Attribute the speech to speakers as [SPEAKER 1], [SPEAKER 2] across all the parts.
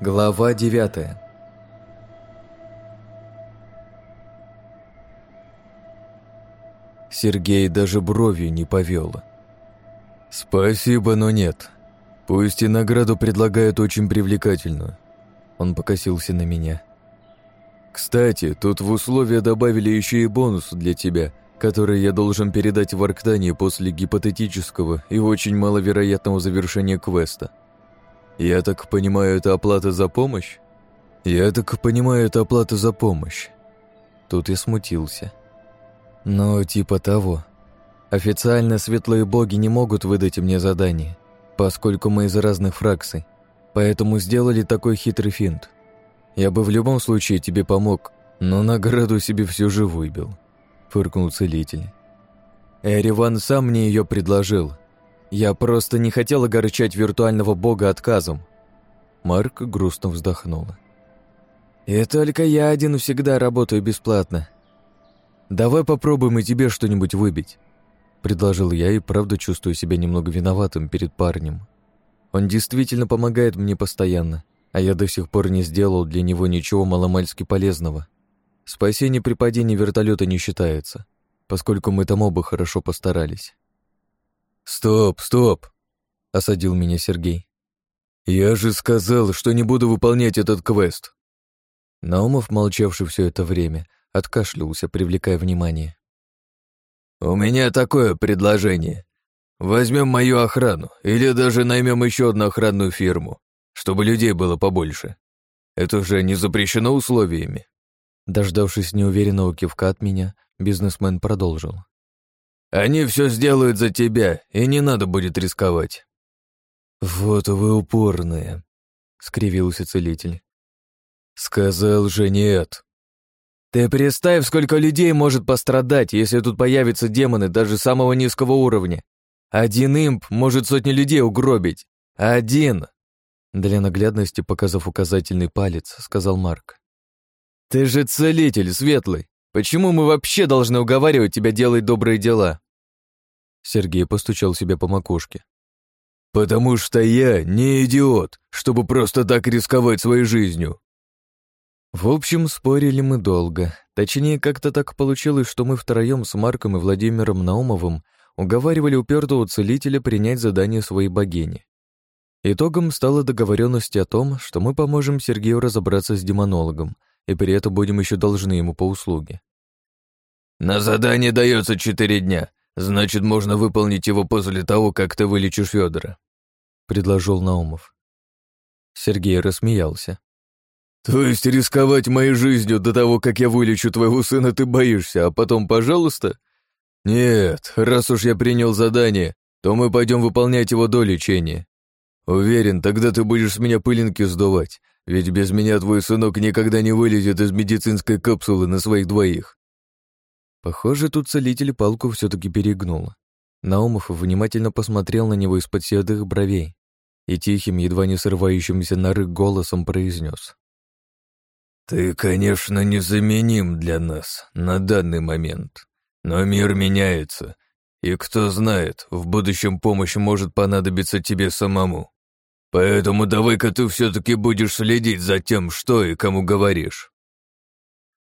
[SPEAKER 1] Глава 9 Сергей даже бровью не повел. «Спасибо, но нет. Пусть и награду предлагают очень привлекательную». Он покосился на меня. «Кстати, тут в условия добавили еще и бонус для тебя, который я должен передать в Арктане после гипотетического и очень маловероятного завершения квеста». Я так понимаю, это оплата за помощь? Я так понимаю, это оплата за помощь. Тут я смутился. Но типа того. Официально светлые боги не могут выдать мне задание, поскольку мы из разных фракций. Поэтому сделали такой хитрый финт. Я бы в любом случае тебе помог, но награду себе всю же выбил. Фыркнул целитель. Эриван сам мне ее предложил, я просто не хотел огорчать виртуального бога отказом. Марк грустно вздохнула. И только я один всегда работаю бесплатно. Давай попробуем и тебе что-нибудь выбить. Предложил я и правда чувствую себя немного виноватым перед парнем. Он действительно помогает мне постоянно, а я до сих пор не сделал для него ничего маломальски полезного. Спасение при падении вертолета не считается, поскольку мы там оба хорошо постарались. «Стоп, стоп!» — осадил меня Сергей. «Я же сказал, что не буду выполнять этот квест!» Наумов, молчавший все это время, откашлялся, привлекая внимание. «У меня такое предложение. Возьмем мою охрану, или даже наймем еще одну охранную фирму, чтобы людей было побольше. Это же не запрещено условиями». Дождавшись неуверенного кивка от меня, бизнесмен продолжил. Они все сделают за тебя, и не надо будет рисковать». «Вот вы упорные», — скривился целитель. «Сказал же нет». «Ты представь, сколько людей может пострадать, если тут появятся демоны даже самого низкого уровня. Один имп может сотни людей угробить. Один!» Для наглядности, показав указательный палец, сказал Марк. «Ты же целитель, Светлый. Почему мы вообще должны уговаривать тебя делать добрые дела?» Сергей постучал себе по макушке. «Потому что я не идиот, чтобы просто так рисковать своей жизнью». В общем, спорили мы долго. Точнее, как-то так получилось, что мы втроем с Марком и Владимиром Наумовым уговаривали упертого целителя принять задание своей богини. Итогом стала договоренность о том, что мы поможем Сергею разобраться с демонологом – и при этом будем еще должны ему по услуге. На задание дается четыре дня, значит, можно выполнить его после того, как ты вылечишь Федора, предложил Наумов. Сергей рассмеялся. То есть рисковать моей жизнью до того, как я вылечу твоего сына, ты боишься, а потом, пожалуйста? Нет, раз уж я принял задание, то мы пойдем выполнять его до лечения. Уверен, тогда ты будешь с меня пылинки сдувать, ведь без меня твой сынок никогда не вылезет из медицинской капсулы на своих двоих. Похоже, тут целитель палку все таки перегнул. Наумов внимательно посмотрел на него из-под седых бровей и тихим, едва не срывающимся на рык голосом произнес: «Ты, конечно, незаменим для нас на данный момент, но мир меняется, и кто знает, в будущем помощь может понадобиться тебе самому». Поэтому давай-ка ты все-таки будешь следить за тем, что и кому говоришь.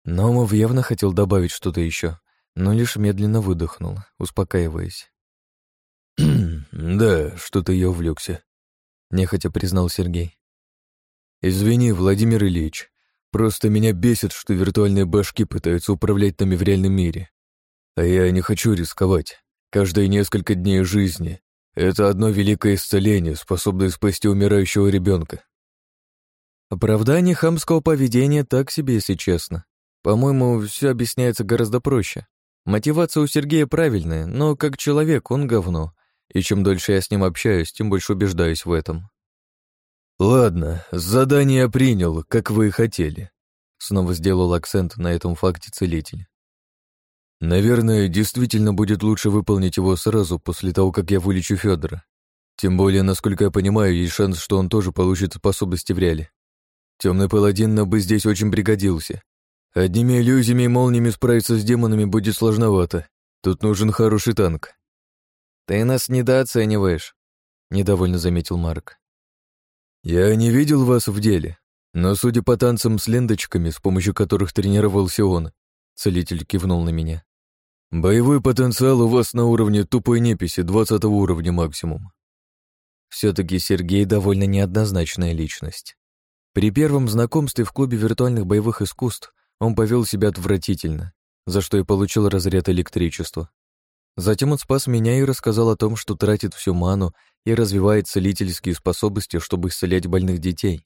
[SPEAKER 1] Номов явно хотел добавить что-то еще, но лишь медленно выдохнул, успокаиваясь. «Да, что-то я увлекся», — нехотя признал Сергей. «Извини, Владимир Ильич, просто меня бесит, что виртуальные башки пытаются управлять нами в реальном мире. А я не хочу рисковать. Каждые несколько дней жизни это одно великое исцеление, способное спасти умирающего ребенка. Оправдание хамского поведения так себе, если честно. По-моему, все объясняется гораздо проще. Мотивация у Сергея правильная, но как человек он говно. И чем дольше я с ним общаюсь, тем больше убеждаюсь в этом. «Ладно, задание принял, как вы и хотели», — снова сделал акцент на этом факте целитель. Наверное, действительно будет лучше выполнить его сразу после того, как я вылечу Федора. Тем более, насколько я понимаю, есть шанс, что он тоже получит способности в реале. Темный паладин нам бы здесь очень пригодился. Одними иллюзиями и молниями справиться с демонами будет сложновато. Тут нужен хороший танк. Ты нас недооцениваешь, недовольно заметил Марк. Я не видел вас в деле, но судя по танцам с ленточками, с помощью которых тренировался он, целитель кивнул на меня. Боевой потенциал у вас на уровне тупой неписи 20 уровня максимум. Все-таки Сергей довольно неоднозначная личность. При первом знакомстве в клубе виртуальных боевых искусств он повел себя отвратительно, за что и получил разряд электричества. Затем он спас меня и рассказал о том, что тратит всю ману и развивает целительские способности, чтобы исцелять больных детей.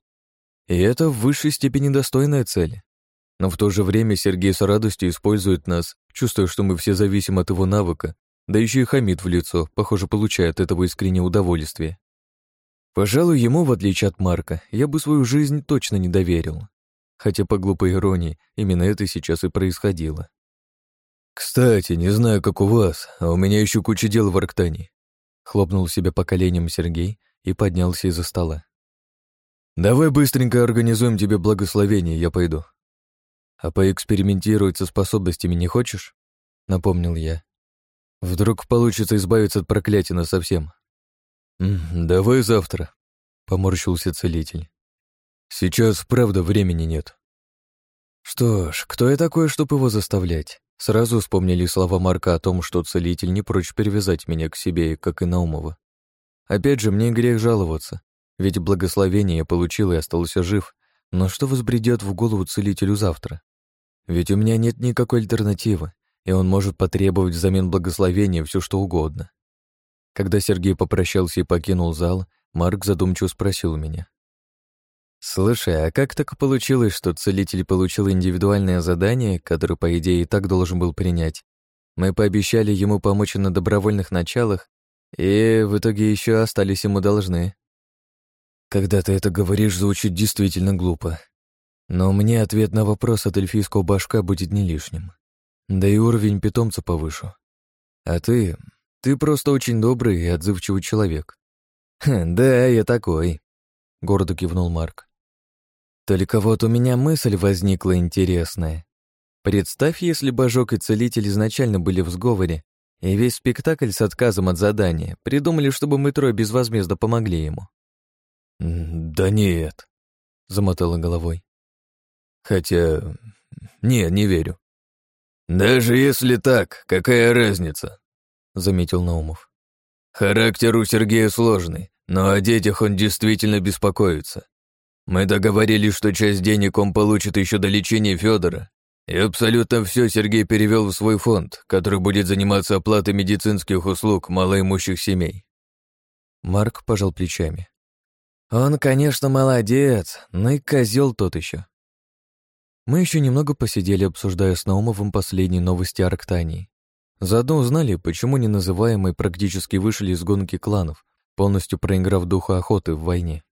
[SPEAKER 1] И это в высшей степени достойная цель. Но в то же время Сергей с радостью использует нас, чувствуя, что мы все зависим от его навыка, да еще и хамит в лицо, похоже, получает от этого искреннее удовольствие. Пожалуй, ему, в отличие от Марка, я бы свою жизнь точно не доверил. Хотя, по глупой иронии, именно это сейчас и происходило. «Кстати, не знаю, как у вас, а у меня еще куча дел в Арктане», хлопнул себя по коленям Сергей и поднялся из-за стола. «Давай быстренько организуем тебе благословение, я пойду. «А поэкспериментировать со способностями не хочешь?» — напомнил я. «Вдруг получится избавиться от проклятия на совсем. «Давай завтра», — поморщился целитель. «Сейчас, правда, времени нет». Что ж, кто я такой, чтобы его заставлять? Сразу вспомнили слова Марка о том, что целитель не прочь перевязать меня к себе, как и Наумова. Опять же, мне грех жаловаться, ведь благословение я получил и остался жив, но что возбредет в голову целителю завтра? Ведь у меня нет никакой альтернативы, и он может потребовать взамен благословения все что угодно. Когда Сергей попрощался и покинул зал, Марк задумчиво спросил меня. «Слушай, а как так получилось, что целитель получил индивидуальное задание, которое, по идее, и так должен был принять? Мы пообещали ему помочь на добровольных началах, и в итоге еще остались ему должны». «Когда ты это говоришь, звучит действительно глупо», но мне ответ на вопрос от эльфийского башка будет не лишним. Да и уровень питомца повышу. А ты... Ты просто очень добрый и отзывчивый человек. Хм, да, я такой, — гордо кивнул Марк. Только вот у меня мысль возникла интересная. Представь, если Божок и Целитель изначально были в сговоре, и весь спектакль с отказом от задания придумали, чтобы мы трое безвозмездно помогли ему. «Да нет», — замотала головой. Хотя... не не верю. «Даже если так, какая разница?» — заметил Наумов. «Характер у Сергея сложный, но о детях он действительно беспокоится. Мы договорились, что часть денег он получит еще до лечения Федора, и абсолютно все Сергей перевел в свой фонд, который будет заниматься оплатой медицинских услуг малоимущих семей». Марк пожал плечами. «Он, конечно, молодец, но и козел тот еще. Мы еще немного посидели, обсуждая с Наумовым последние новости Арктании. Заодно узнали, почему неназываемые практически вышли из гонки кланов, полностью проиграв духа охоты в войне.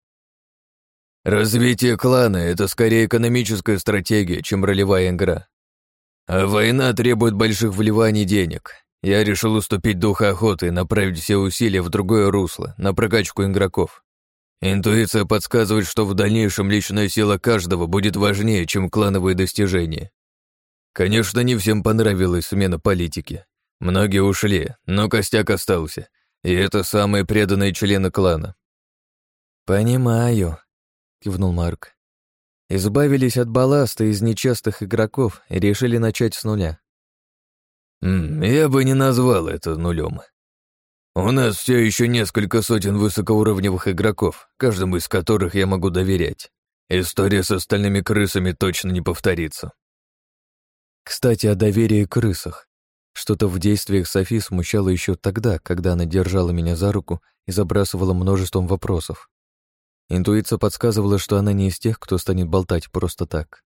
[SPEAKER 1] «Развитие клана — это скорее экономическая стратегия, чем ролевая игра. А война требует больших вливаний денег. Я решил уступить духа охоты и направить все усилия в другое русло, на прокачку игроков. Интуиция подсказывает, что в дальнейшем личная сила каждого будет важнее, чем клановые достижения. Конечно, не всем понравилась смена политики. Многие ушли, но костяк остался, и это самые преданные члены клана. «Понимаю», — кивнул Марк. «Избавились от балласта из нечастых игроков и решили начать с нуля». «Я бы не назвал это нулем», у нас все еще несколько сотен высокоуровневых игроков, каждому из которых я могу доверять. История с остальными крысами точно не повторится. Кстати, о доверии крысах. Что-то в действиях Софи смущало еще тогда, когда она держала меня за руку и забрасывала множеством вопросов. Интуиция подсказывала, что она не из тех, кто станет болтать просто так.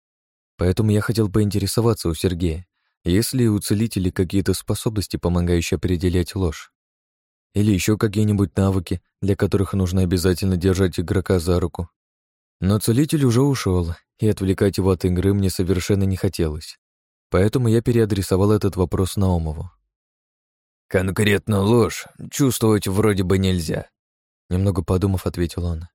[SPEAKER 1] Поэтому я хотел поинтересоваться у Сергея, есть ли у целителей какие-то способности, помогающие определять ложь или еще какие-нибудь навыки, для которых нужно обязательно держать игрока за руку. Но целитель уже ушел, и отвлекать его от игры мне совершенно не хотелось. Поэтому я переадресовал этот вопрос Наумову. «Конкретно ложь чувствовать вроде бы нельзя», — немного подумав, ответил он.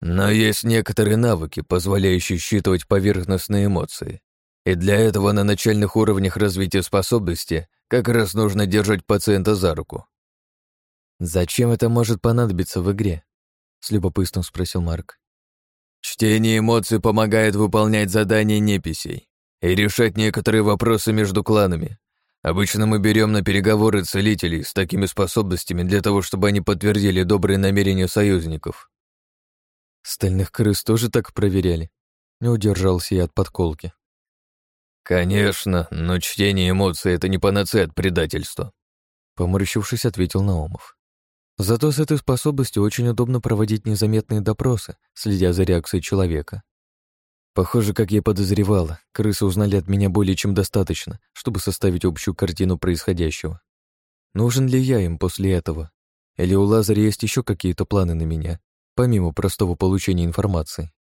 [SPEAKER 1] «Но есть некоторые навыки, позволяющие считывать поверхностные эмоции. И для этого на начальных уровнях развития способности как раз нужно держать пациента за руку. «Зачем это может понадобиться в игре?» — с любопытством спросил Марк. «Чтение эмоций помогает выполнять задания неписей и решать некоторые вопросы между кланами. Обычно мы берем на переговоры целителей с такими способностями для того, чтобы они подтвердили добрые намерения союзников».
[SPEAKER 2] «Стальных крыс тоже так проверяли?» — не удержался я от подколки.
[SPEAKER 1] «Конечно, но чтение эмоций — это не панацея от предательства», —
[SPEAKER 2] поморщившись, ответил Наумов. Зато с этой способностью очень удобно проводить незаметные допросы, следя за реакцией человека. Похоже, как я подозревала, крысы узнали от меня более чем достаточно, чтобы составить общую картину происходящего. Нужен ли я им после этого? Или у Лазаря есть еще какие-то планы на меня, помимо простого получения информации?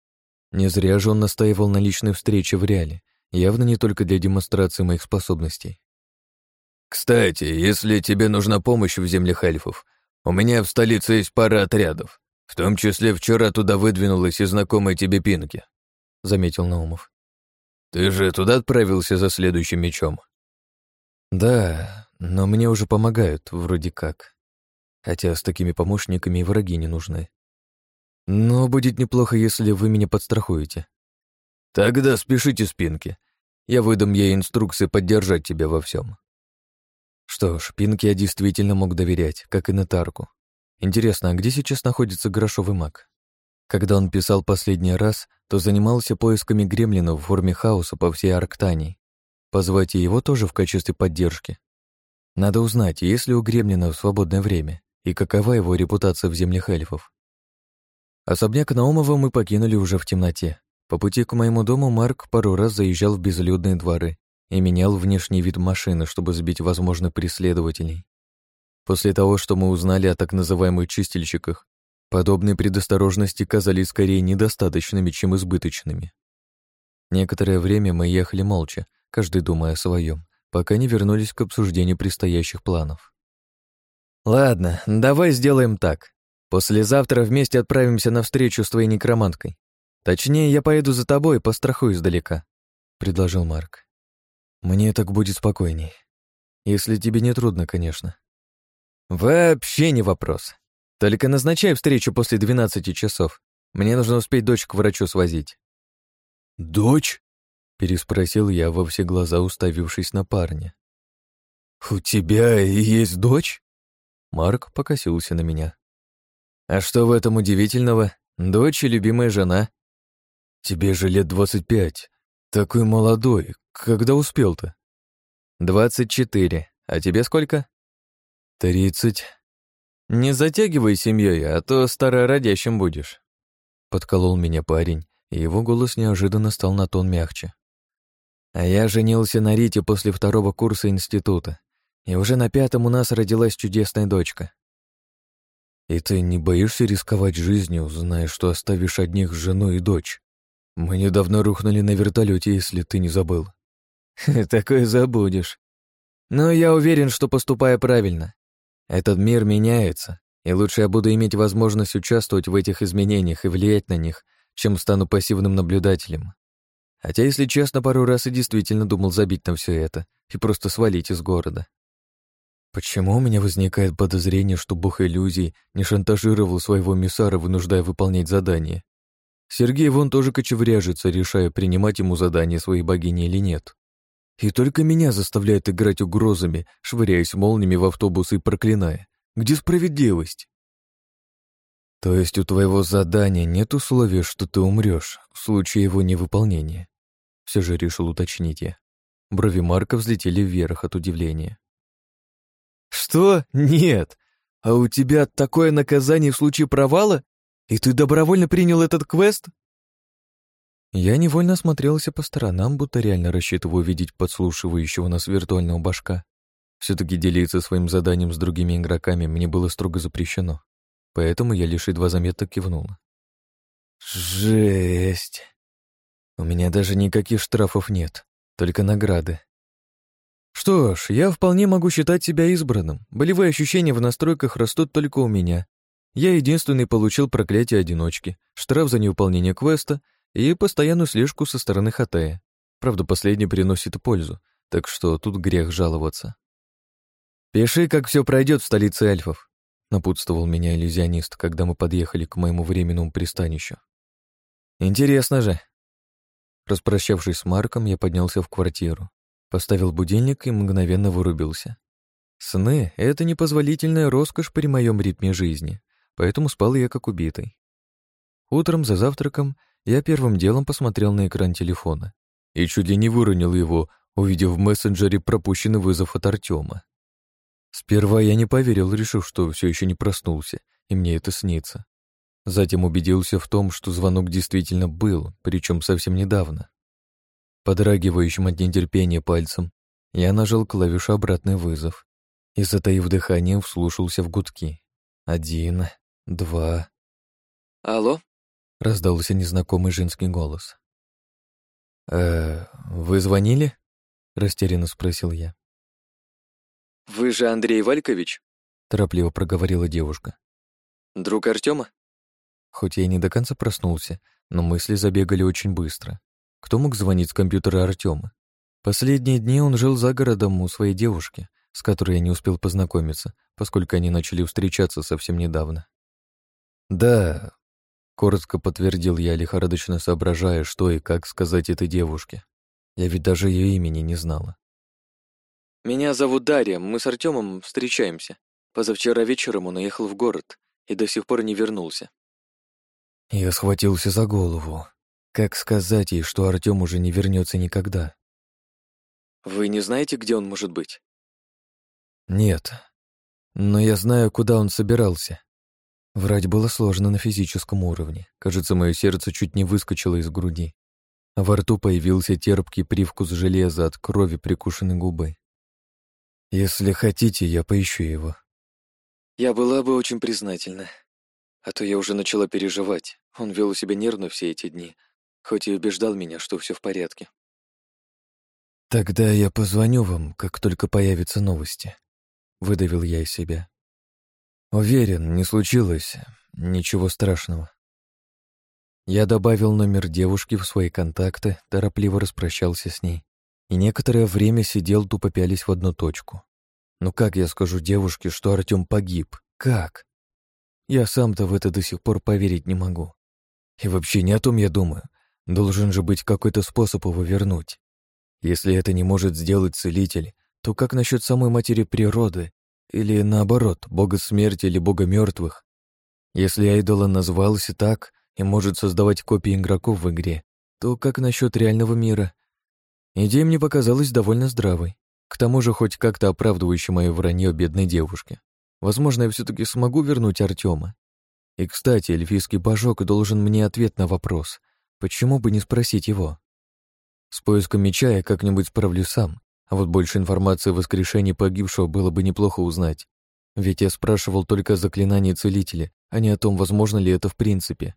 [SPEAKER 2] Не зря же он настаивал на личной встрече в реале, явно не только для демонстрации моих способностей.
[SPEAKER 1] «Кстати, если тебе нужна помощь в землях эльфов, у меня в столице есть пара отрядов. В том числе вчера туда выдвинулась и знакомая тебе Пинки», — заметил Наумов. «Ты же туда отправился за следующим мечом?»
[SPEAKER 2] «Да, но мне уже помогают, вроде как. Хотя с такими помощниками и враги не нужны. Но будет неплохо, если вы меня подстрахуете».
[SPEAKER 1] «Тогда спешите, Спинки. Я выдам ей инструкции поддержать тебя во всем.
[SPEAKER 2] Что ж, Пинке я действительно мог доверять, как и Натарку. Интересно, а где сейчас находится грошовый маг? Когда он писал последний раз, то занимался поисками гремлина в форме хаоса по всей Арктании. Позвать его тоже в качестве поддержки. Надо узнать, есть ли у гремлина в свободное время и какова его репутация в землях эльфов. Особняк Наумова мы покинули уже в темноте. По пути к моему дому Марк пару раз заезжал в безлюдные дворы, и менял внешний вид машины, чтобы сбить возможных преследователей. После того, что мы узнали о так называемых чистильщиках, подобные предосторожности казались скорее недостаточными, чем избыточными. Некоторое время мы ехали молча, каждый думая о своем, пока не вернулись к обсуждению предстоящих планов.
[SPEAKER 3] «Ладно, давай сделаем так. Послезавтра вместе отправимся на встречу с твоей некроманткой. Точнее, я поеду за тобой и пострахую издалека», — предложил Марк.
[SPEAKER 2] Мне так будет спокойней. Если тебе не трудно, конечно.
[SPEAKER 3] Вообще не вопрос. Только назначай встречу после 12 часов. Мне нужно успеть дочь к врачу свозить.
[SPEAKER 2] Дочь? переспросил я во все глаза, уставившись на парня. У тебя и есть дочь? Марк покосился на меня.
[SPEAKER 3] А что в этом удивительного? Дочь и любимая жена.
[SPEAKER 2] Тебе же лет двадцать пять. Такой молодой. Когда успел-то?
[SPEAKER 3] Двадцать четыре. А тебе сколько?
[SPEAKER 2] Тридцать.
[SPEAKER 3] Не затягивай семьей, а то старородящим будешь.
[SPEAKER 2] Подколол меня парень, и его голос неожиданно стал на тон мягче.
[SPEAKER 3] А я женился на Рите после второго курса института, и уже на пятом у нас родилась чудесная дочка.
[SPEAKER 2] И ты не боишься рисковать жизнью, зная, что оставишь одних жену и дочь? Мы недавно рухнули на вертолете, если ты не забыл.
[SPEAKER 3] Такое забудешь. Но я уверен, что поступаю правильно. Этот мир меняется, и лучше я буду иметь возможность участвовать в этих изменениях и влиять на них, чем стану пассивным наблюдателем. Хотя, если честно, пару раз и действительно думал забить на все это и просто свалить из города.
[SPEAKER 2] Почему у меня возникает подозрение, что бог иллюзий не шантажировал своего миссара, вынуждая выполнять задание? Сергей вон тоже кочевряжется, решая, принимать ему задание своей богини или нет. И только меня заставляет играть угрозами, швыряясь молниями в автобус и проклиная. Где справедливость? То есть у твоего задания нет условия, что ты умрешь в случае его невыполнения? Все же решил уточнить я. Брови Марка взлетели вверх от удивления.
[SPEAKER 3] «Что? Нет! А у тебя такое наказание в случае провала? И ты добровольно принял этот квест?»
[SPEAKER 2] Я невольно осмотрелся по сторонам, будто реально рассчитывал увидеть подслушивающего нас виртуального башка. все таки делиться своим заданием с другими игроками мне было строго запрещено, поэтому я лишь едва заметно кивнул.
[SPEAKER 3] «Жесть! У меня даже никаких штрафов нет, только награды», что ж, я вполне могу считать себя избранным. Болевые ощущения в настройках растут только у меня. Я единственный получил проклятие одиночки, штраф за невыполнение квеста и постоянную слежку со стороны Хатая. Правда, последний приносит пользу, так что тут грех жаловаться. «Пиши, как все пройдет в столице эльфов», — напутствовал меня иллюзионист, когда мы подъехали к моему временному пристанищу. «Интересно же». Распрощавшись с Марком, я поднялся в квартиру, поставил будильник и мгновенно вырубился. Сны — это непозволительная роскошь при моем ритме жизни, поэтому спал я как убитый. Утром за завтраком — я первым делом посмотрел на экран телефона и чуть ли не выронил его, увидев в мессенджере пропущенный вызов от Артема. Сперва я не поверил, решив, что все еще не проснулся, и мне это снится. Затем убедился в том, что звонок действительно был, причем совсем недавно. Подрагивающим от нетерпения пальцем, я нажал клавишу «Обратный вызов» и, затаив дыхание, вслушался в гудки. Один, два...
[SPEAKER 2] «Алло?»
[SPEAKER 3] раздался незнакомый женский голос. «Э, вы звонили?» — растерянно спросил я.
[SPEAKER 2] «Вы же Андрей Валькович?»
[SPEAKER 3] — торопливо проговорила девушка.
[SPEAKER 2] «Друг Артема?
[SPEAKER 3] Хоть я и не до конца проснулся, но мысли забегали очень быстро. Кто мог звонить с компьютера Артема? Последние дни он жил за городом у своей девушки, с которой я не успел познакомиться, поскольку они начали встречаться совсем недавно. «Да, Коротко подтвердил я, лихорадочно соображая, что и как сказать этой девушке. Я ведь даже ее имени не знала.
[SPEAKER 2] «Меня зовут Дарья, мы с Артемом встречаемся. Позавчера вечером он уехал в город и до сих пор не вернулся».
[SPEAKER 3] Я схватился за голову. Как сказать ей, что Артем уже не вернется никогда?
[SPEAKER 2] «Вы не знаете, где он может быть?»
[SPEAKER 3] «Нет, но я знаю, куда он собирался. Врать было сложно на физическом уровне. Кажется, мое сердце чуть не выскочило из груди. А во рту появился терпкий привкус железа от крови прикушенной губы. «Если хотите, я поищу его».
[SPEAKER 2] «Я была бы очень признательна. А то я уже начала переживать. Он вел себя нервно все эти дни, хоть и убеждал меня, что все в порядке».
[SPEAKER 3] «Тогда я позвоню вам, как только появятся новости», — выдавил я из себя. Уверен, не случилось ничего страшного. Я добавил номер девушки в свои контакты, торопливо распрощался с ней и некоторое время сидел, тупо пялись в одну точку. Но как я скажу девушке, что Артём погиб? Как? Я сам-то в это до сих пор поверить не могу. И вообще не о том я думаю. Должен же быть какой-то способ его вернуть. Если это не может сделать целитель, то как насчет самой матери природы, или наоборот, бога смерти или бога мертвых. Если айдола назвался так и может создавать копии игроков в игре, то как насчет реального мира? Идея мне показалась довольно здравой. К тому же хоть как-то оправдывающей мое вранье бедной девушке. Возможно, я все таки смогу вернуть Артема. И, кстати, эльфийский божок должен мне ответ на вопрос. Почему бы не спросить его? С поиском меча я как-нибудь справлюсь сам. А вот больше информации о воскрешении погибшего было бы неплохо узнать. Ведь я спрашивал только о заклинании целителя, а не о том, возможно ли это в принципе.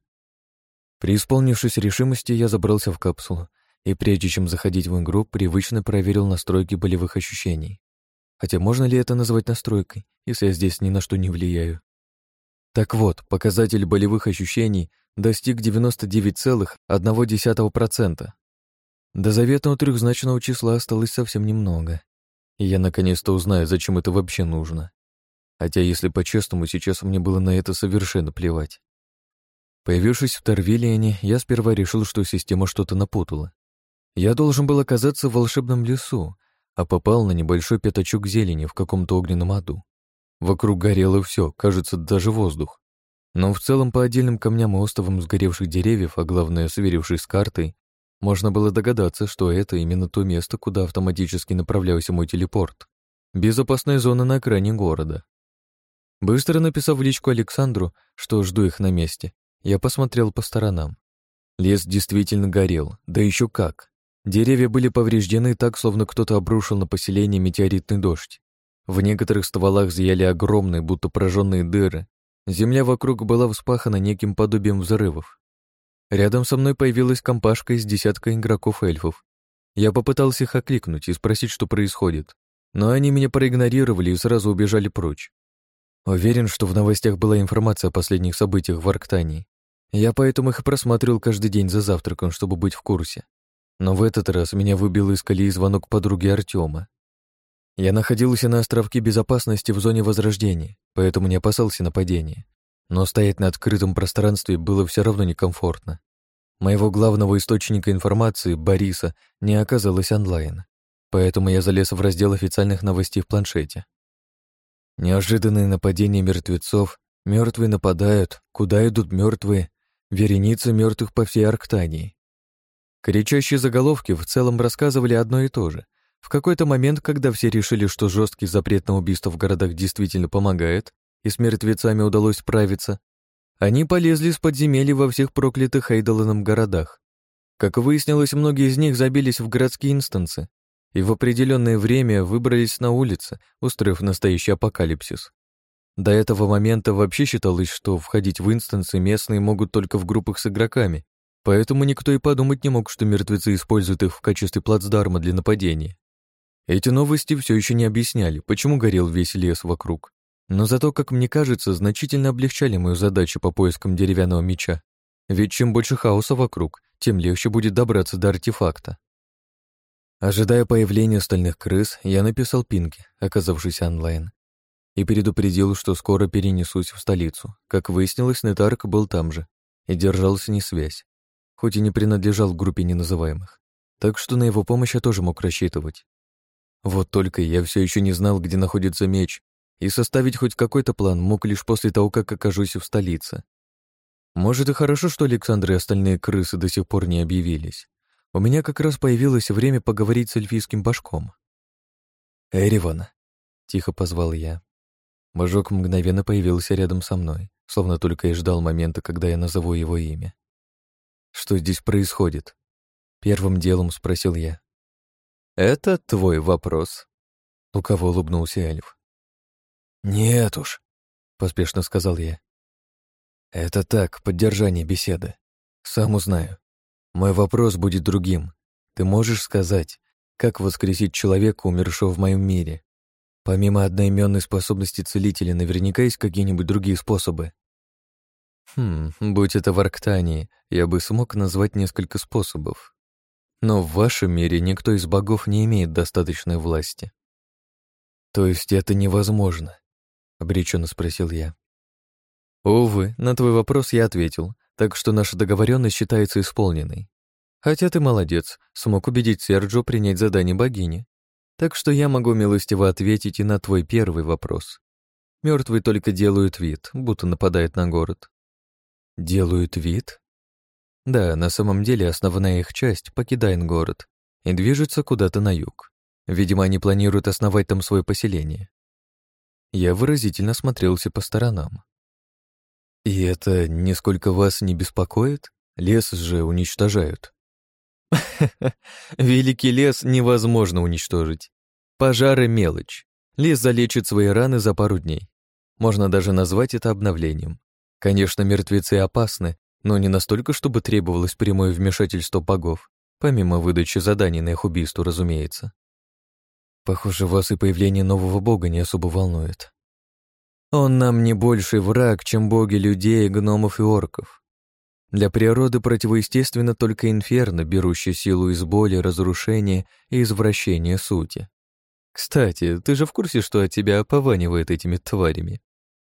[SPEAKER 3] Преисполнившись решимости, я забрался в капсулу и, прежде чем заходить в игру, привычно проверил настройки болевых ощущений. Хотя можно ли это назвать настройкой, если я здесь ни на что не влияю? Так вот, показатель болевых ощущений достиг 99,1%. До заветного трехзначного числа осталось совсем немного. И я наконец-то узнаю, зачем это вообще нужно. Хотя, если по-честному, сейчас мне было на это совершенно плевать. Появившись в Торвиллиане, я сперва решил, что система что-то напутала. Я должен был оказаться в волшебном лесу, а попал на небольшой пятачок зелени в каком-то огненном аду. Вокруг горело все, кажется, даже воздух. Но в целом по отдельным камням и остовам сгоревших деревьев, а главное, сверившись с картой, можно было догадаться, что это именно то место, куда автоматически направлялся мой телепорт. Безопасная зона на окраине города. Быстро написав в личку Александру, что жду их на месте, я посмотрел по сторонам. Лес действительно горел, да еще как. Деревья были повреждены так, словно кто-то обрушил на поселение метеоритный дождь. В некоторых стволах зияли огромные, будто пораженные дыры. Земля вокруг была вспахана неким подобием взрывов. Рядом со мной появилась компашка из десятка игроков-эльфов. Я попытался их окликнуть и спросить, что происходит, но они меня проигнорировали и сразу убежали прочь. Уверен, что в новостях была информация о последних событиях в Арктании. Я поэтому их просматривал каждый день за завтраком, чтобы быть в курсе. Но в этот раз меня выбил из колеи звонок подруги Артема. Я находился на островке безопасности в зоне возрождения, поэтому не опасался нападения. Но стоять на открытом пространстве было все равно некомфортно.
[SPEAKER 2] Моего главного источника информации, Бориса, не оказалось онлайн, поэтому я залез в раздел официальных новостей в планшете. Неожиданные нападения мертвецов, мертвые нападают, куда идут мертвые, вереницы мертвых по всей Арктании. Кричащие заголовки в целом рассказывали одно и то же. В какой-то момент, когда все решили, что жесткий запрет на убийство в городах действительно помогает, и с мертвецами удалось справиться, они полезли с подземелья во всех проклятых Эйдоланом городах. Как выяснилось, многие из них забились в городские инстансы и в определенное время выбрались на улицы, устроив настоящий апокалипсис. До этого момента вообще считалось, что входить в инстансы местные могут только в группах с игроками, поэтому никто и подумать не мог, что мертвецы используют их в качестве плацдарма для нападения. Эти новости все еще не объясняли, почему горел весь лес вокруг. Но зато, как мне кажется, значительно облегчали мою задачу по поискам деревянного меча. Ведь чем больше хаоса вокруг, тем легче будет добраться до артефакта. Ожидая появления стальных крыс, я написал Пинке, оказавшись онлайн, и предупредил, что скоро перенесусь в столицу. Как выяснилось, Нетарк был там же и держался не связь, хоть и не принадлежал к группе неназываемых. Так что на его помощь я тоже мог рассчитывать. Вот только я все еще не знал, где находится меч, и составить хоть какой-то план мог лишь после того, как окажусь в столице. Может, и хорошо, что Александр и остальные крысы до сих пор не объявились. У меня как раз появилось время поговорить с эльфийским башком. «Эриван!» — тихо позвал я. Божок мгновенно появился рядом со мной, словно только и ждал момента, когда я назову его имя. «Что здесь происходит?» — первым делом спросил я. «Это твой вопрос», — У кого улыбнулся эльф. «Нет уж», — поспешно сказал я. «Это так, поддержание беседы. Сам узнаю. Мой вопрос будет другим. Ты можешь сказать, как воскресить человека, умершего в моем мире? Помимо одноименной способности целителя, наверняка есть какие-нибудь другие способы». Хм, будь это в Арктании, я бы смог назвать несколько способов. Но в вашем мире никто из богов не имеет достаточной власти. То есть это невозможно обреченно спросил я. Увы, на твой вопрос я ответил, так что наша договоренность считается исполненной. Хотя ты молодец, смог убедить Серджо принять задание богини. Так что я могу милостиво ответить и на твой первый вопрос. Мертвые только делают вид, будто нападают на город. Делают вид? Да, на самом деле основная их часть покидает город и движется куда-то на юг. Видимо, они планируют основать там свое поселение. Я выразительно смотрелся по сторонам. «И это нисколько вас не беспокоит? Лес же уничтожают». «Великий лес невозможно уничтожить. Пожары — мелочь. Лес залечит свои раны за пару дней. Можно даже назвать это обновлением. Конечно, мертвецы опасны, но не настолько, чтобы требовалось прямое вмешательство богов, помимо выдачи заданий на их убийство, разумеется. Похоже, вас и появление нового бога не особо волнует. Он нам не больший враг, чем боги людей, гномов и орков. Для природы противоестественно только инферно, берущий силу из боли, разрушения и извращения сути. Кстати, ты же в курсе, что от тебя опованивает этими тварями?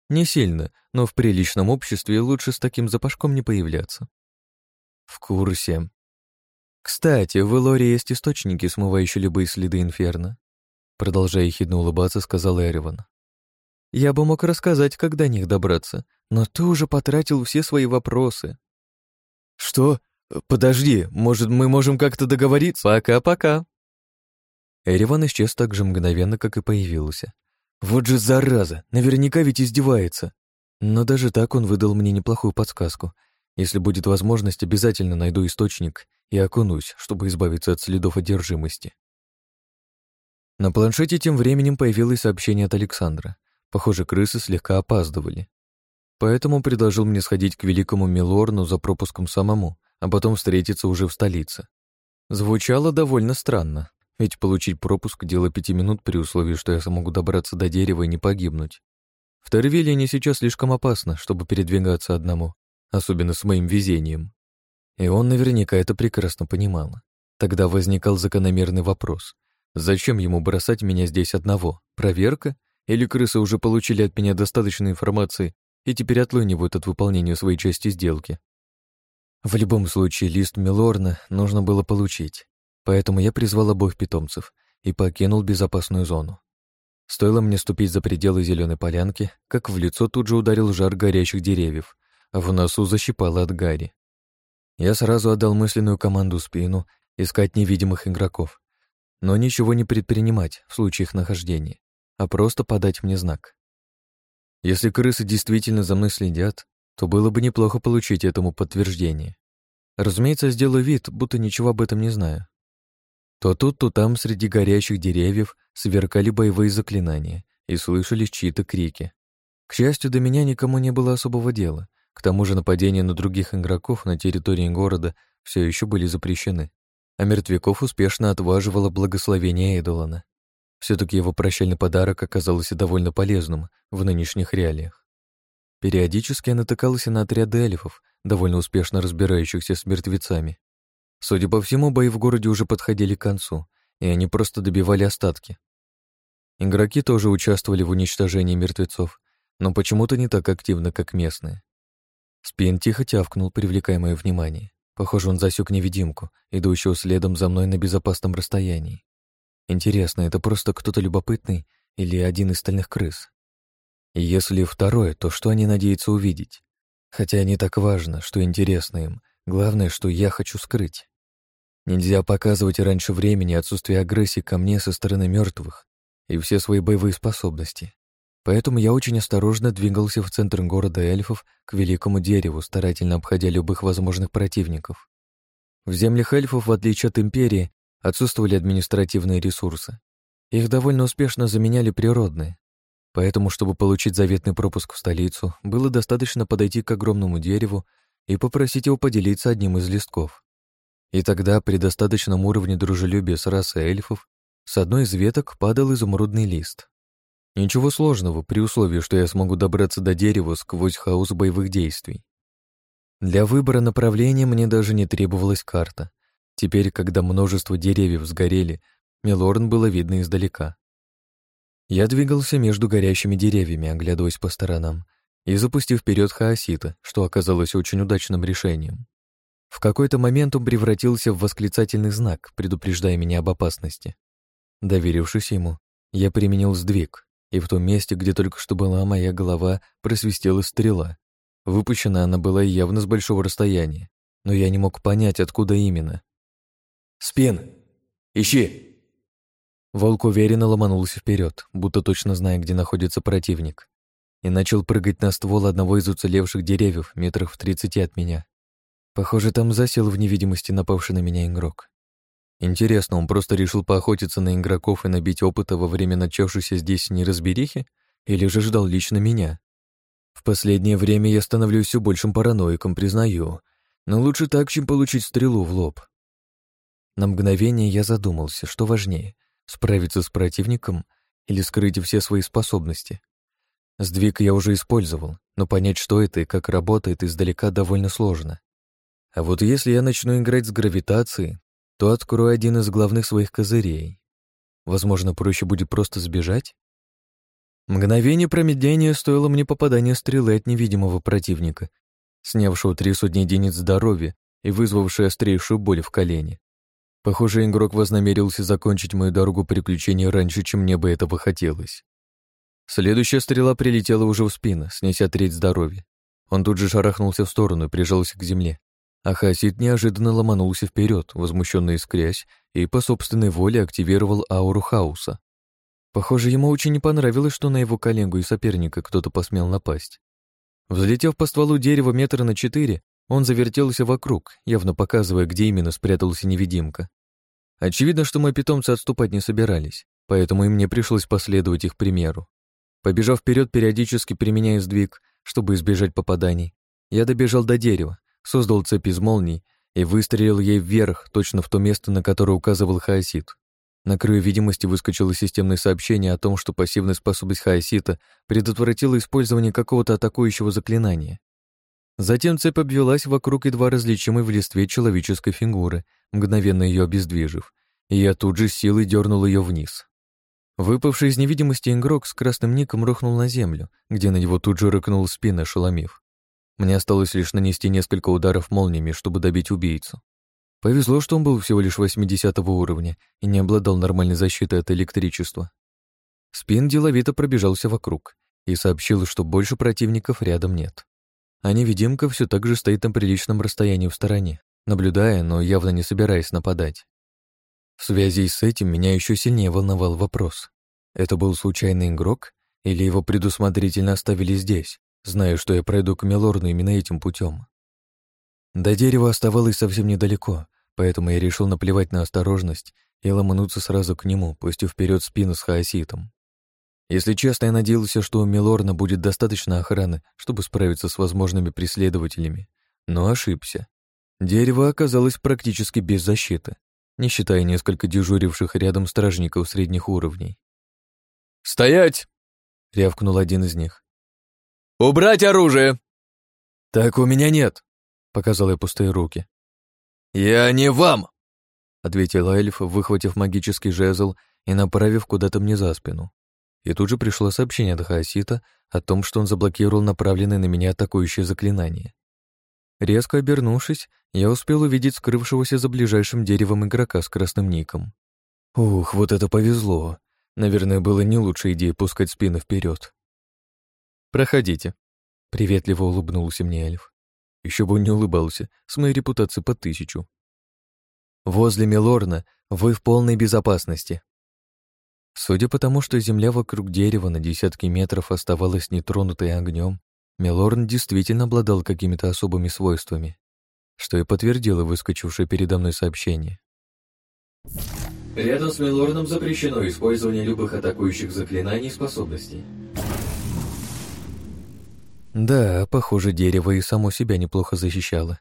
[SPEAKER 2] Не сильно, но в приличном обществе лучше с таким запашком не появляться. В курсе. Кстати, в Элоре есть источники, смывающие любые следы инферно. Продолжая ехидно улыбаться, сказал Эриван. «Я бы мог рассказать, как до них добраться, но ты уже потратил все свои вопросы». «Что? Подожди, может, мы можем как-то договориться? Пока-пока». Эриван исчез так же мгновенно, как и появился. «Вот же зараза! Наверняка ведь издевается!» Но даже так он выдал мне неплохую подсказку. Если будет возможность, обязательно найду источник и окунусь, чтобы избавиться от следов одержимости. На планшете тем временем появилось сообщение от Александра. Похоже, крысы слегка опаздывали. Поэтому предложил мне сходить к великому Милорну за пропуском самому, а потом встретиться уже в столице. Звучало довольно странно, ведь получить пропуск — дело пяти минут при условии, что я смогу добраться до дерева и не погибнуть. В Тервелине сейчас слишком опасно, чтобы передвигаться одному, особенно с моим везением. И он наверняка это прекрасно понимал. Тогда возникал закономерный вопрос. Зачем ему бросать меня здесь одного? Проверка? Или крысы уже получили от меня достаточно информации и теперь отлынивают от выполнения своей части сделки?
[SPEAKER 3] В любом случае, лист Милорна нужно было получить, поэтому я призвал обоих питомцев и покинул безопасную зону. Стоило мне ступить за пределы зеленой полянки, как в лицо тут же ударил жар горящих деревьев, а в носу защипало от гари. Я сразу отдал мысленную команду спину искать невидимых игроков, но ничего не предпринимать в случае их нахождения, а просто подать мне знак. Если крысы действительно за мной следят, то было бы неплохо получить этому подтверждение. Разумеется, сделаю вид, будто ничего об этом не знаю. То тут, то там среди горящих деревьев сверкали боевые заклинания и слышались чьи-то крики. К счастью, до меня никому не было особого дела. К тому же нападения на других игроков на территории города все еще были запрещены а Мертвяков успешно отваживала благословение Эдолана. все таки его прощальный подарок оказался довольно полезным в нынешних реалиях. Периодически я натыкался на отряды эльфов, довольно успешно разбирающихся с мертвецами. Судя по всему, бои в городе уже подходили к концу, и они просто добивали остатки. Игроки тоже участвовали в уничтожении мертвецов, но почему-то не так активно, как местные. Спин тихо тявкнул, привлекая мое внимание. Похоже, он засек невидимку, идущую следом за мной на безопасном расстоянии. Интересно, это просто кто-то любопытный или один из стальных крыс? И если второе, то что они надеются увидеть? Хотя не так важно, что интересно им. Главное, что я хочу скрыть. Нельзя показывать раньше времени отсутствие агрессии ко мне со стороны мертвых и все свои боевые способности. Поэтому я очень осторожно двигался в центр города эльфов к великому дереву, старательно обходя любых возможных противников. В землях эльфов, в отличие от империи, отсутствовали административные ресурсы. Их довольно успешно заменяли природные. Поэтому, чтобы получить заветный пропуск в столицу, было достаточно подойти к огромному дереву и попросить его поделиться одним из листков. И тогда, при достаточном уровне дружелюбия с расой эльфов, с одной из веток падал изумрудный лист. Ничего сложного, при условии, что я смогу добраться до дерева сквозь хаос боевых действий. Для выбора направления мне даже не требовалась карта. Теперь, когда множество деревьев сгорели, Милорн было видно издалека. Я двигался между горящими деревьями, оглядываясь по сторонам, и запустив вперед хаосита, что оказалось очень удачным решением. В какой-то момент он превратился в восклицательный знак, предупреждая меня об опасности. Доверившись ему, я применил сдвиг, и в том месте, где только что была моя голова, просвистела стрела. Выпущена она была явно с большого расстояния, но я не мог понять, откуда именно.
[SPEAKER 2] «Спин! Ищи!»
[SPEAKER 3] Волк уверенно ломанулся вперед, будто точно зная, где находится противник, и начал прыгать на ствол одного из уцелевших деревьев метрах в тридцати от меня. Похоже, там засел в невидимости напавший на меня игрок. Интересно, он просто решил поохотиться на игроков и набить опыта во время начавшейся здесь неразберихи? Или же ждал лично меня? В последнее время я становлюсь все большим параноиком, признаю. Но лучше так, чем получить стрелу в лоб. На мгновение я задумался, что важнее — справиться с противником или скрыть все свои способности. Сдвиг я уже использовал, но понять, что это и как работает, издалека довольно сложно. А вот если я начну играть с гравитацией, то открой один из главных своих козырей. Возможно, проще будет просто сбежать? Мгновение промедления стоило мне попадания стрелы от невидимого противника, снявшего три сотни единиц здоровья и вызвавшего острейшую боль в колене. Похоже, игрок вознамерился закончить мою дорогу приключений раньше, чем мне бы этого хотелось. Следующая стрела прилетела уже в спину, снеся треть здоровья. Он тут же шарахнулся в сторону и прижался к земле, а Хасид неожиданно ломанулся вперед, возмущенный искрясь, и по собственной воле активировал ауру хаоса. Похоже, ему очень не понравилось, что на его коллегу и соперника кто-то посмел напасть. Взлетев по стволу дерева метра на четыре, он завертелся вокруг, явно показывая, где именно спрятался невидимка. Очевидно, что мои питомцы отступать не собирались, поэтому и мне пришлось последовать их примеру. Побежав вперед, периодически применяя сдвиг, чтобы избежать попаданий, я добежал до дерева, создал цепь из молний и выстрелил ей вверх, точно в то место, на которое указывал Хаосит. На краю видимости выскочило системное сообщение о том, что пассивная способность Хаосита предотвратила использование какого-то атакующего заклинания. Затем цепь обвелась вокруг едва различимой в листве человеческой фигуры, мгновенно ее обездвижив, и я тут же силой дернул ее вниз. Выпавший из невидимости игрок с красным ником рухнул на землю, где на него тут же рыкнул спина, шеломив.
[SPEAKER 2] Мне осталось лишь нанести несколько ударов молниями, чтобы добить убийцу. Повезло, что он был всего лишь 80 уровня и не обладал нормальной защитой от электричества. Спин деловито пробежался вокруг и сообщил, что больше противников рядом нет. А невидимка все так же стоит на приличном расстоянии в стороне, наблюдая, но явно не собираясь нападать. В связи с этим меня еще сильнее волновал вопрос. Это был случайный игрок, или его предусмотрительно оставили здесь, зная, что я пройду к Милорну именно этим путем. До дерева оставалось совсем недалеко, поэтому я решил наплевать на осторожность и ломануться сразу к нему, пустив вперед спину с хаоситом. Если честно, я надеялся, что у Милорна будет достаточно охраны, чтобы справиться с возможными преследователями, но ошибся. Дерево оказалось практически без защиты, не считая несколько дежуривших рядом стражников средних уровней.
[SPEAKER 1] «Стоять!» — рявкнул один из них. «Убрать оружие!»
[SPEAKER 2] «Так у меня нет», — показал я пустые руки.
[SPEAKER 1] «Я не вам!»
[SPEAKER 2] — ответил эльф, выхватив магический жезл и направив куда-то мне за спину. И тут же пришло сообщение от Хаосита о том, что он заблокировал направленное на меня атакующее заклинание. Резко обернувшись, я успел увидеть скрывшегося за ближайшим деревом игрока с красным ником. Ух, вот это повезло. Наверное, было не лучшей идеей пускать спины вперед. «Проходите», — приветливо улыбнулся мне эльф. Еще бы он не улыбался, с моей репутацией по тысячу. «Возле Милорна вы в полной безопасности». Судя по тому, что земля вокруг дерева на десятки метров оставалась нетронутой огнем, Милорн действительно обладал какими-то особыми свойствами, что и подтвердило выскочившее передо мной сообщение.
[SPEAKER 3] Рядом с Милорном запрещено использование любых атакующих заклинаний и способностей.
[SPEAKER 2] Да, похоже, дерево и само себя неплохо защищало.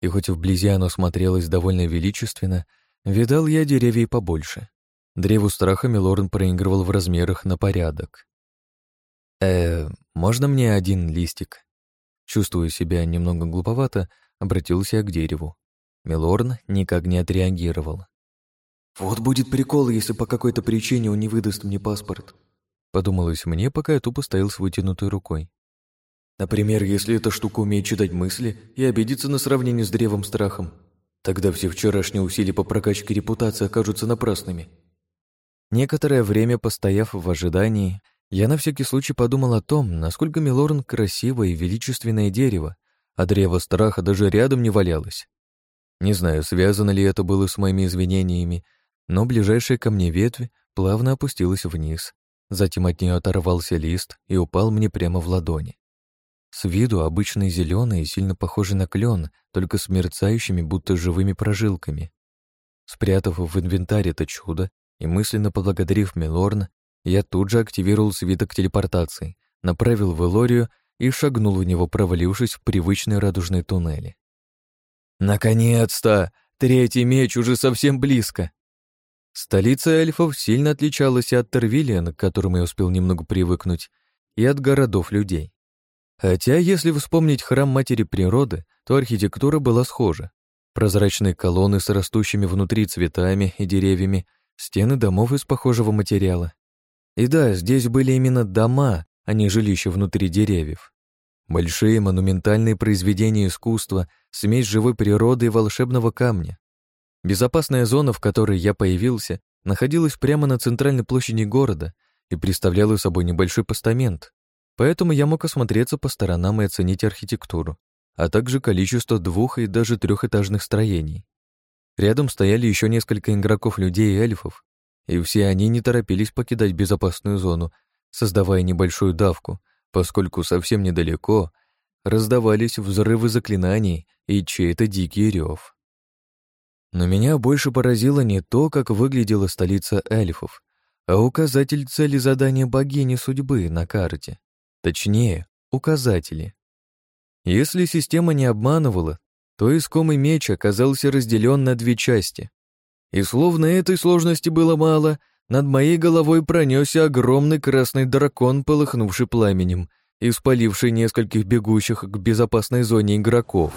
[SPEAKER 2] И хоть вблизи оно смотрелось довольно величественно, видал я деревья побольше. Древу страха Милорн проигрывал в размерах на порядок. «Э, можно мне один листик?» Чувствуя себя немного глуповато, обратился я к дереву. Милорн никак не отреагировал. «Вот будет прикол, если по какой-то причине он не выдаст мне паспорт», подумалось мне, пока я тупо стоял с вытянутой рукой. Например, если эта штука умеет читать мысли и обидится на сравнении с древом страхом, тогда все вчерашние усилия по прокачке репутации окажутся напрасными. Некоторое время постояв в ожидании, я на всякий случай подумал о том, насколько Милорн красивое и величественное дерево, а древо страха даже рядом не валялось. Не знаю, связано ли это было с моими извинениями, но ближайшая ко мне ветвь плавно опустилась вниз. Затем от нее оторвался лист и упал мне прямо в ладони. С виду обычный зеленый, сильно похожий на клен, только с мерцающими, будто живыми прожилками. Спрятав в инвентарь это чудо и мысленно поблагодарив Милорна, я тут же активировал свиток телепортации, направил в Элорию и шагнул в него, провалившись в привычные радужные туннели. «Наконец-то! Третий меч уже совсем близко!» Столица эльфов сильно отличалась от Тервиллиан, к которому я успел немного привыкнуть, и от городов людей. Э, Хотя, если вспомнить храм Матери Природы, то архитектура была схожа. Прозрачные колонны с растущими внутри цветами и деревьями, стены домов из похожего материала. И да, здесь были именно дома, а не жилища внутри деревьев. Большие монументальные произведения искусства, смесь живой природы и волшебного камня. Безопасная зона, в которой я появился, находилась прямо на центральной площади города и представляла собой небольшой постамент, Поэтому я мог осмотреться по сторонам и оценить архитектуру, а также количество двух- и даже трехэтажных строений. Рядом стояли еще несколько игроков людей и эльфов, и все они не торопились покидать безопасную зону, создавая небольшую давку, поскольку совсем недалеко раздавались взрывы заклинаний и чей-то дикий рев. Но меня больше поразило не то, как выглядела столица эльфов, а указатель цели задания богини судьбы на карте точнее, указатели. Если система не обманывала, то искомый меч оказался разделен на две части. И словно этой сложности было мало, над моей головой пронесся огромный красный дракон, полыхнувший пламенем и спаливший нескольких бегущих к безопасной зоне игроков.